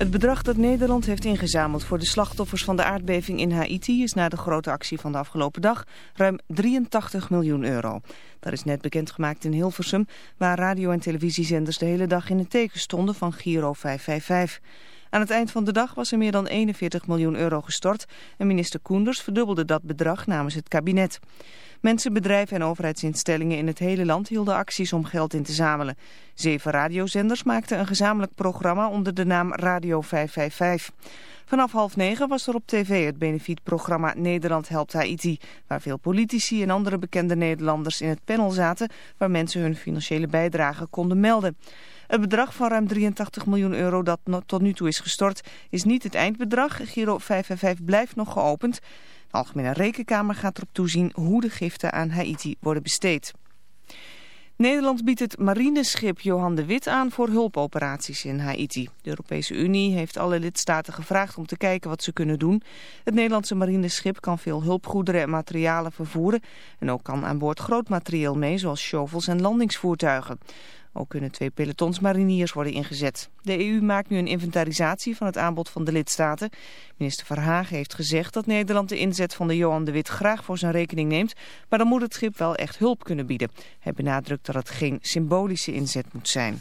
Het bedrag dat Nederland heeft ingezameld voor de slachtoffers van de aardbeving in Haiti is na de grote actie van de afgelopen dag ruim 83 miljoen euro. Dat is net bekendgemaakt in Hilversum, waar radio- en televisiezenders de hele dag in het teken stonden van Giro 555. Aan het eind van de dag was er meer dan 41 miljoen euro gestort en minister Koenders verdubbelde dat bedrag namens het kabinet. Mensen, bedrijven en overheidsinstellingen in het hele land hielden acties om geld in te zamelen. Zeven radiozenders maakten een gezamenlijk programma onder de naam Radio 555. Vanaf half negen was er op tv het benefietprogramma Nederland helpt Haiti... waar veel politici en andere bekende Nederlanders in het panel zaten... waar mensen hun financiële bijdrage konden melden. Het bedrag van ruim 83 miljoen euro dat tot nu toe is gestort is niet het eindbedrag. Giro 555 blijft nog geopend. De Algemene Rekenkamer gaat erop toezien hoe de giften aan Haiti worden besteed. Nederland biedt het marineschip Johan de Wit aan voor hulpoperaties in Haiti. De Europese Unie heeft alle lidstaten gevraagd om te kijken wat ze kunnen doen. Het Nederlandse marineschip kan veel hulpgoederen en materialen vervoeren. En ook kan aan boord groot materieel mee, zoals shovels en landingsvoertuigen. Ook kunnen twee pelotons mariniers worden ingezet. De EU maakt nu een inventarisatie van het aanbod van de lidstaten. Minister Verhagen heeft gezegd dat Nederland de inzet van de Johan de Wit graag voor zijn rekening neemt. Maar dan moet het schip wel echt hulp kunnen bieden. Hij benadrukt dat het geen symbolische inzet moet zijn.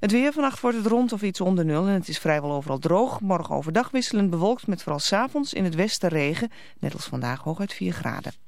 Het weer vannacht wordt het rond of iets onder nul en het is vrijwel overal droog. Morgen overdag wisselend bewolkt met vooral s'avonds in het westen regen. Net als vandaag hooguit 4 graden.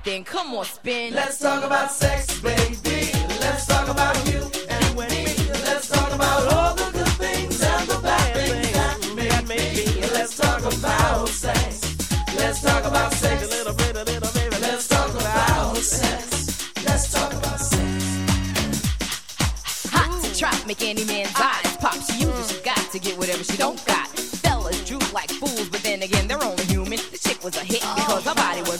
Alright then, come on, spin. Let's talk about sex, baby. Let's talk about you and me. Let's talk about all the good things and the bad things that may be. Let's talk about sex. Let's talk about sex. A little bit, a little baby. Let's talk about sex. Let's talk about sex. Hot to trap, make any man's eyes pop. She uses, she got to get whatever she don't got. Fellas droop like fools, but then again, they're only human. The chick was a hit because her body was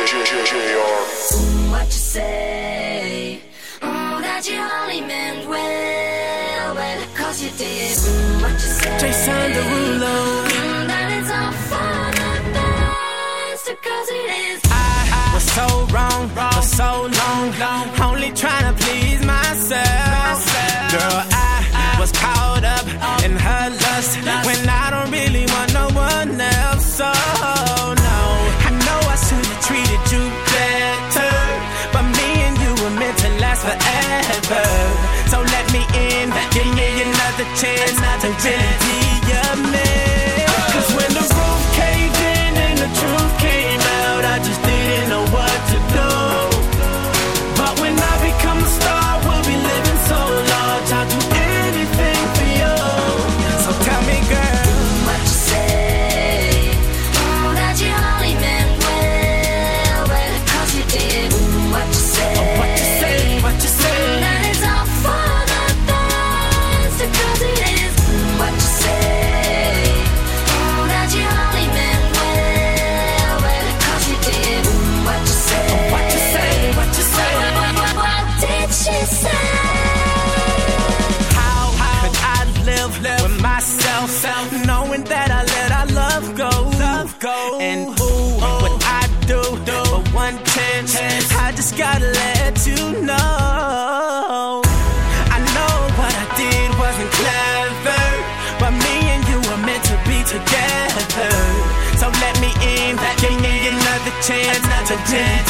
What you say? Oh, that you only meant well, well, cause you did. What you say? Jason Derulo. Mm, that it's all for the best, 'cause it is. I, was so wrong, for so long. Only please myself. Girl, I, was caught up in her lust when I don't. last forever. So let me in, give me another chance, another chance. dead.